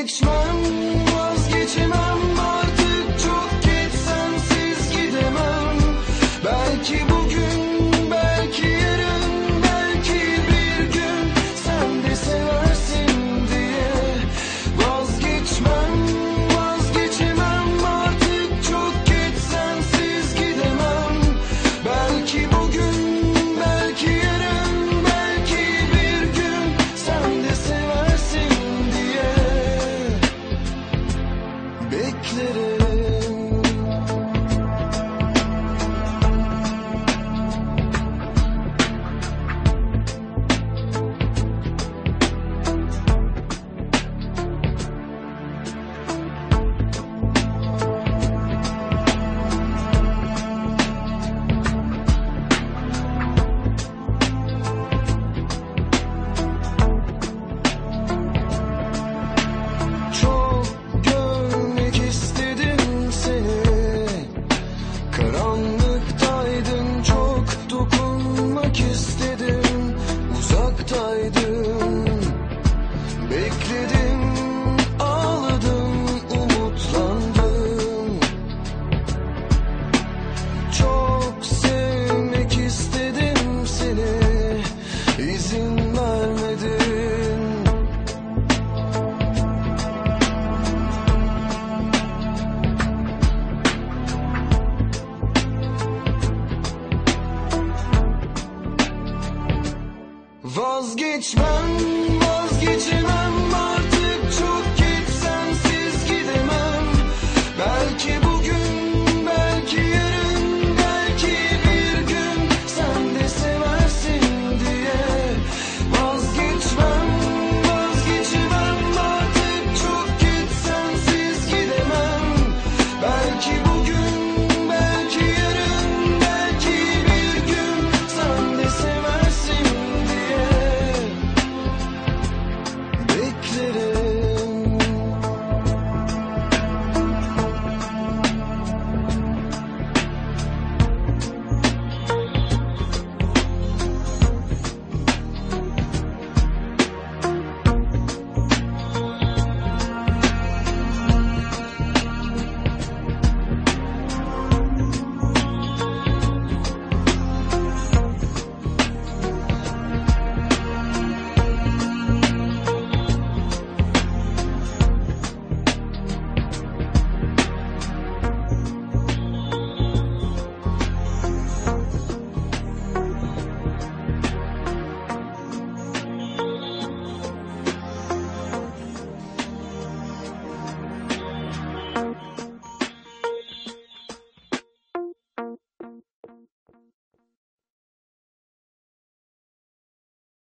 Vazgeçmem, vazgeçemem. İzin vermedin? Vazgeçmem